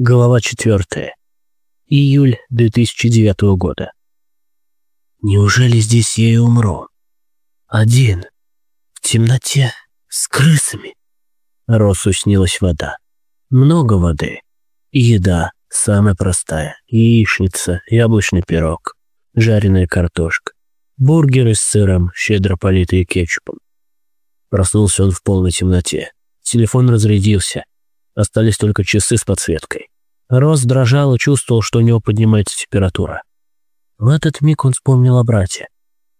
Глава 4. Июль 2009 года. Неужели здесь я и умру? Один. В темноте. С крысами. Росу снилась вода. Много воды. Еда. Самая простая. Яичница, яблочный пирог, жареная картошка. Бургеры с сыром, щедро политые кетчупом. Проснулся он в полной темноте. Телефон разрядился. Остались только часы с подсветкой. Рос дрожал и чувствовал, что у него поднимается температура. В этот миг он вспомнил о брате.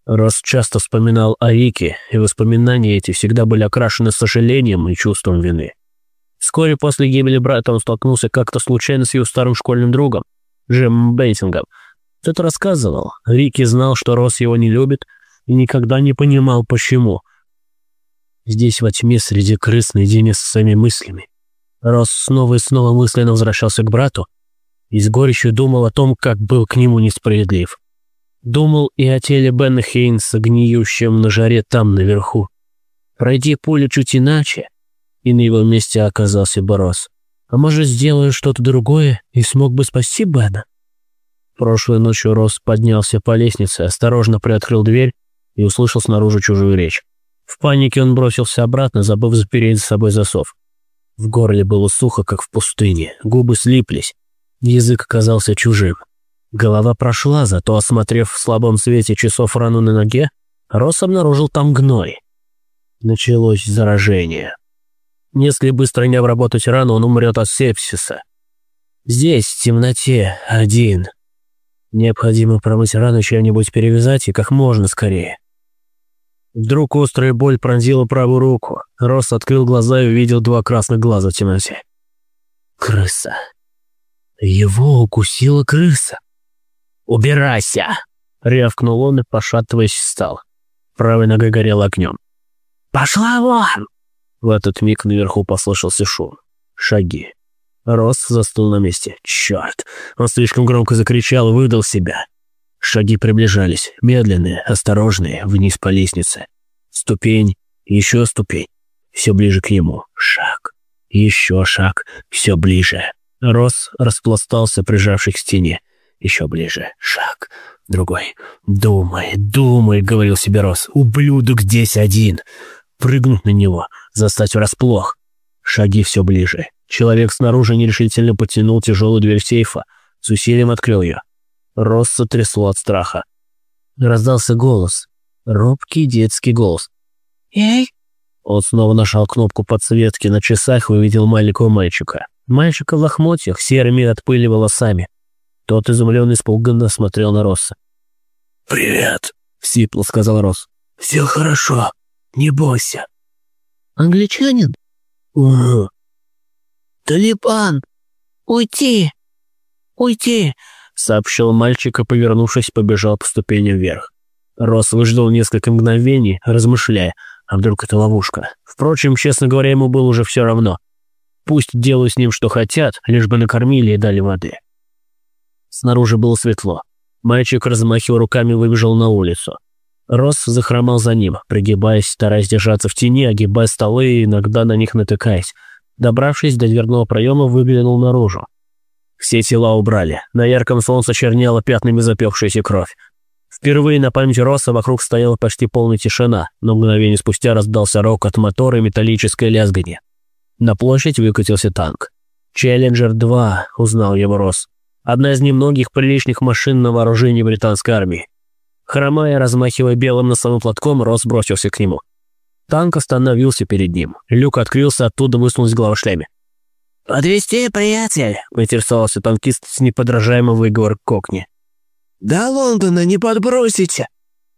Рос часто вспоминал о Рике, и воспоминания эти всегда были окрашены сожалением и чувством вины. Вскоре после гибели брата он столкнулся как-то случайно с его старым школьным другом, Джимом Бейтингом. Тот рассказывал, Рики знал, что Рос его не любит, и никогда не понимал, почему. Здесь во тьме среди крыс наедине с своими мыслями. Рос снова и снова мысленно возвращался к брату и с горечью думал о том, как был к нему несправедлив. Думал и о теле Бена Хейнса, гниющем на жаре там, наверху. Пройди поле чуть иначе, и на его месте оказался бы Рос. А может, сделаю что-то другое и смог бы спасти Бена? Прошлой ночью Рос поднялся по лестнице, осторожно приоткрыл дверь и услышал снаружи чужую речь. В панике он бросился обратно, забыв запереть за собой засов. В горле было сухо, как в пустыне, губы слиплись, язык оказался чужим. Голова прошла, зато, осмотрев в слабом свете часов рану на ноге, Рос обнаружил там гной. Началось заражение. Если быстро не обработать рану, он умрет от сепсиса. Здесь, в темноте, один. Необходимо промыть рану чем-нибудь перевязать и как можно скорее. Вдруг острая боль пронзила правую руку. Рос открыл глаза и увидел два красных глаза в темноте. Крыса. Его укусила крыса. «Убирайся!» — рявкнул он и, пошатываясь, встал. Правая нога горела огнем. «Пошла вон!» В этот миг наверху послышался шум. Шаги. Рос застыл на месте. Черт! Он слишком громко закричал и выдал себя. Шаги приближались, медленные, осторожные, вниз по лестнице. Ступень, еще ступень, все ближе к нему. Шаг, еще шаг, все ближе. Рос распластался, прижавшись к стене. Еще ближе, шаг, другой. «Думай, думай», — говорил себе Рос, — «ублюдок здесь один». Прыгнуть на него, застать врасплох. Шаги все ближе. Человек снаружи нерешительно потянул тяжелую дверь сейфа, с усилием открыл ее. Рос сотрясло от страха. Раздался голос. Робкий детский голос. «Эй!» Он снова нажал кнопку подсветки на часах и увидел маленького мальчика. Мальчика в лохмотьях, серыми от пыли волосами. Тот изумленно испуганно смотрел на Росса. «Привет!» — сипло сказал Росс. «Все хорошо, не бойся». «Англичанин?» «Угу». «Талибан! Уйти! Уйти! Сообщил мальчик и, повернувшись, побежал по ступеням вверх. Рос выждал несколько мгновений, размышляя, а вдруг это ловушка. Впрочем, честно говоря, ему было уже все равно. Пусть делают с ним что хотят, лишь бы накормили и дали воды. Снаружи было светло. Мальчик, размахивая руками, выбежал на улицу. Рос захромал за ним, пригибаясь, стараясь держаться в тени, огибая столы и иногда на них натыкаясь. Добравшись до дверного проема, выглянул наружу. Все тела убрали. На ярком солнце чернела пятнами запекшаяся кровь. Впервые на памяти Росса вокруг стояла почти полная тишина, но мгновение спустя раздался рок от мотора и металлическое лязганье. На площадь выкатился танк. «Челленджер-2», — узнал его Росс. Одна из немногих приличных машин на вооружении британской армии. Хромая, размахивая белым носовым платком, Росс бросился к нему. Танк остановился перед ним. Люк открылся, оттуда высунулась голова шлеме. «Подвезти, приятель?» — поинтересовался танкист с неподражаемым выговор Кокни. «До Лондона не подбросите!»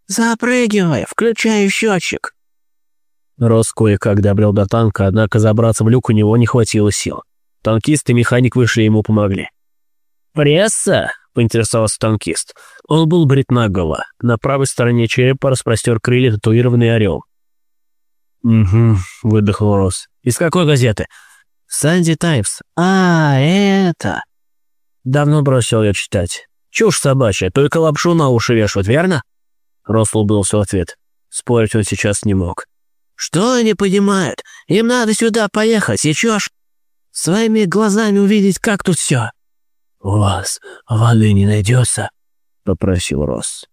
«Запрыгивай, включаю счетчик!» Рос кое-как добрел до танка, однако забраться в люк у него не хватило сил. Танкист и механик вышли ему помогли. «Пресса?» — поинтересовался танкист. Он был брит наголо. На правой стороне черепа распростер крылья татуированный орел. «Угу», — выдохнул Рос. «Из какой газеты?» «Санди Таймс». «А, это...» Давно бросил я читать. Чушь собачья, только лапшу на уши вешают, верно? Рос улыбнулся в ответ. Спорить он сейчас не мог. «Что они понимают? Им надо сюда поехать, сечешь?» Своими глазами увидеть, как тут все. «У вас воды не найдется?» — попросил Росс.